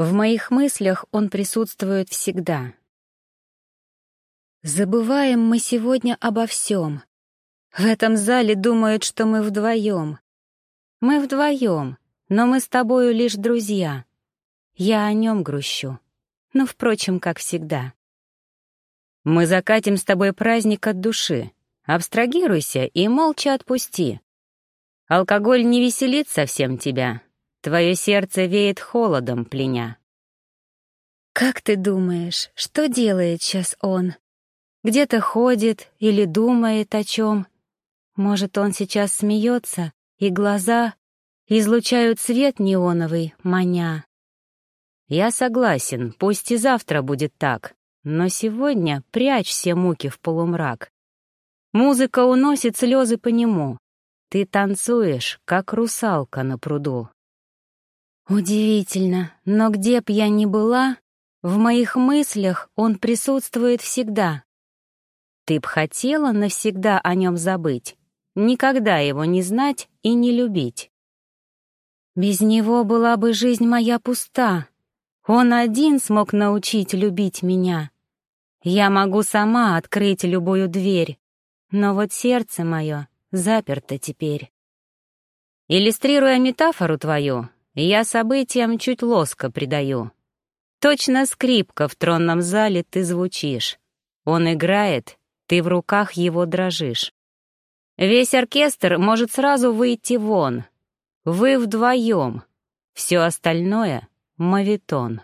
В моих мыслях он присутствует всегда. Забываем мы сегодня обо всем. В этом зале думают, что мы вдвоем. Мы вдвоем, но мы с тобою лишь друзья. Я о нем грущу. Ну, впрочем, как всегда. Мы закатим с тобой праздник от души. Абстрагируйся и молча отпусти. Алкоголь не веселит совсем тебя. Твое сердце веет холодом, пленя. Как ты думаешь, что делает сейчас он? Где-то ходит или думает о чем? Может, он сейчас смеется, и глаза излучают свет неоновый, маня. Я согласен, пусть и завтра будет так, но сегодня прячь все муки в полумрак. Музыка уносит слезы по нему. Ты танцуешь, как русалка на пруду. Удивительно, но где б я ни была, в моих мыслях он присутствует всегда. Ты б хотела навсегда о нем забыть, никогда его не знать и не любить. Без него была бы жизнь моя пуста. Он один смог научить любить меня. Я могу сама открыть любую дверь, но вот сердце мое заперто теперь. Иллюстрируя метафору твою, я событиям чуть лоско придаю. Точно скрипка в тронном зале ты звучишь. Он играет, ты в руках его дрожишь. Весь оркестр может сразу выйти вон. Вы вдвоем. Все остальное — мавитон.